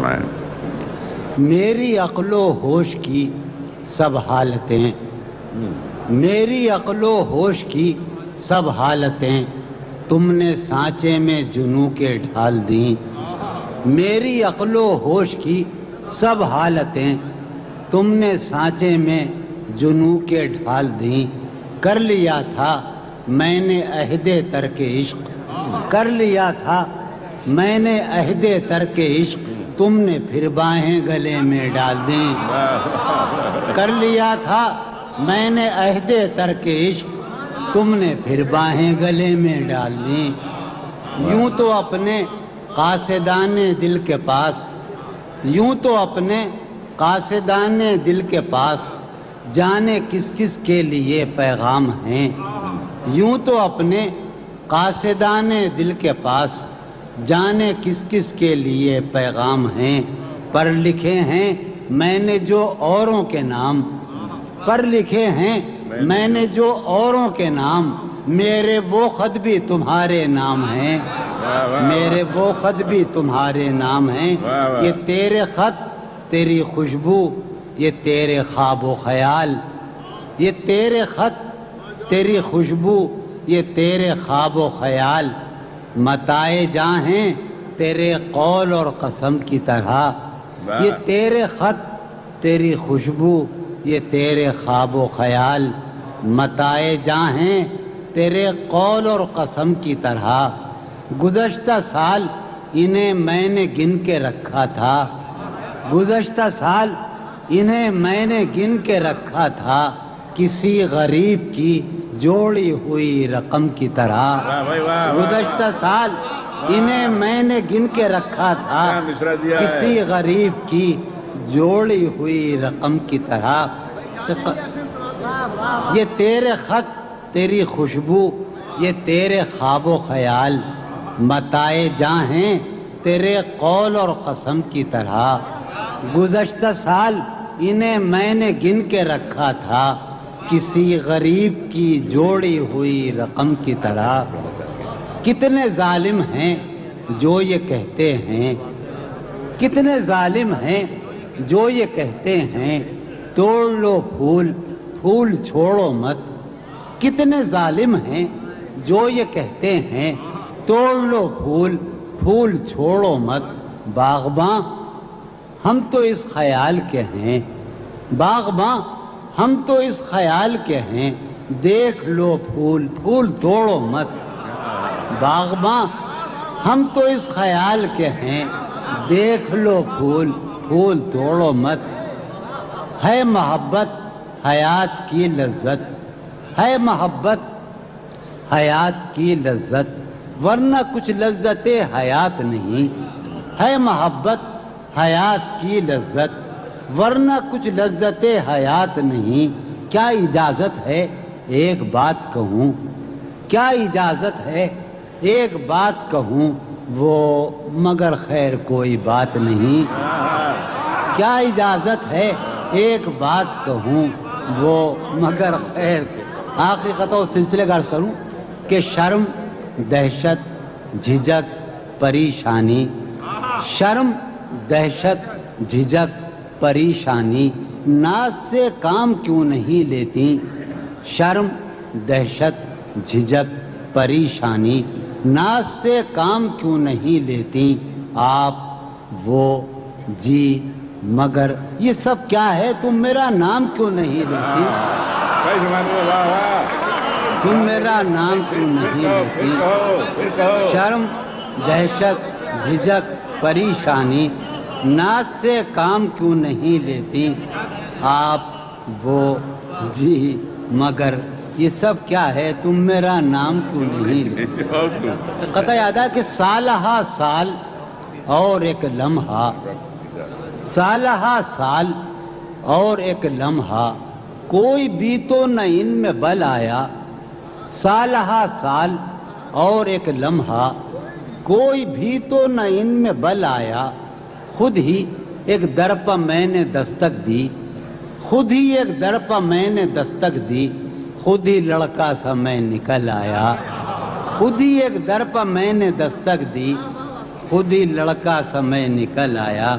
سنائیں میری عقل و ہوش کی سب حالتیں۔ میری عقل و ہوش کی سب حالتیں تم نے سانچے میں جنو کے ڈھال دیں۔ میری عقل و ہوش کی سب حالتیں تم نے سانچے میں جنو کے ڈھال دیں۔ کر لیا تھا میں نے عہد ترک عشق۔ کر لیا تھا میں نے عہد ترک عشق۔ تم نے پھر باہیں گلے میں ڈال دیں۔ کر لیا تھا، میں نے عہد ترک عشق، تم نے پھر باہیں گلے میں ڈال دیں۔ یوں تو اپنے قاصدان دل کے پاس، یوں تو اپنے قاصدان دل کے پاس جانے کس کس کے لیے پیغام ہیں۔ یوں تو اپنے قاصدان دل کے پاس جانے کس کس کے لیے پیغام ہیں؟ پر لکھے ہیں، میں نے جو اوروں کے نام۔ پر لکھے ہیں، میں نے جو اوروں کے نام۔ میرے وہ خط بھی تمہارے نام ہیں۔ میرے وہ خط بھی تمہارے نام ہیں۔ یہ تیرے خط، تیری خوشبو، یہ تیرے خواب و خیال۔ یہ تیرے خط، تیری خوشبو، یہ تیرے خواب و خیال۔ متائے جاں ہیں تیرے قول اور قسم کی طرح۔ یہ تیرے خط تیری خوشبو یہ تیرے خواب و خیال۔ متائے جاں ہیں تیرے قول اور قسم کی طرح۔ گزشتہ سال انہیں میں نے گن کے رکھا تھا۔ گزشتہ سال انہیں میں نے گن کے رکھا تھا۔ کسی غریب کی جوڑی ہوئی رقم کی طرح گزشتہ سال انہیں میں نے گن کے رکھا تھا۔ کسی غریب کی جوڑی ہوئی رقم کی طرح یہ تیرے خط تیری خوشبو یہ تیرے خواب و خیال متائے جاں ہیں تیرے قول اور قسم کی طرح۔ گزشتہ سال انہیں میں نے گن کے رکھا تھا۔ کسی غریب کی جوڑی ہوئی رقم کی طرح کتنے ظالم ہیں جو یہ کہتے ہیں؟ کتنے ظالم ہیں جو یہ کہتے ہیں؟ توڑ لو پھول پھول چھوڑو مت۔ کتنے ظالم ہیں جو یہ کہتے ہیں؟ توڑ لو پھول پھول چھوڑو مت۔ باغباں، ہم تو اس خیال کے ہیں۔ باغباں ہم تو اس خیال کے ہیں، دیکھ لو پھول پھول توڑو مت۔ باغباں، ہم تو اس خیال کے ہیں، دیکھ لو پھول پھول توڑو مت۔ ہے محبت حیات کی لذت، ہے محبت حیات کی لذت۔ ورنہ کچھ لذت حیات نہیں۔ ہے محبت حیات کی لذت۔ ورنہ کچھ لذت حیات نہیں۔ کیا اجازت ہے؟ ایک بات کہوں۔ کیا اجازت ہے؟ ایک بات کہوں۔ وہ مگر خیر کوئی بات نہیں۔ کیا اجازت ہے؟ ایک بات کہوں۔ وہ مگر خیر آخری قطع سلسلے کا عرض کروں کہ شرم، دہشت جھجک پریشانی۔ شرم، دہشت جھجک پریشانی، ناز سے کام کیوں نہیں لیتی؟ شرم، دہشت جھجک پریشانی، ناز سے کام کیوں نہیں لیتی؟ آپ، وہ جی مگر، یہ سب کیا ہے؟ تم میرا نام کیوں نہیں لیتی؟ تم میرا نام کیوں نہیں لیتی؟ شرم، دہشت جھجک پریشانی ناز سے کام کیوں نہیں لیتی؟ آپ، وہ جی مگر، یہ سب کیا ہے؟ تم میرا نام کیوں نہیں قطع یاد ہے کہ سالہ سال اور ایک لمحہ سالہ سال اور ایک لمحہ، کوئی بھی تو نہ ان میں بل آیا۔ سالہ سال اور ایک لمحہ، کوئی بھی تو نہ ان میں بل آیا۔ خود ہی ایک درپا میں نے دستک دی، خود ہی ایک درپا میں نے دستک دی، خود ہی لڑکا سا میں نکل آیا۔ خود ہی ایک درپا میں نے دستک دی، خود ہی لڑکا سا میں نکل آیا۔